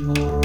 you.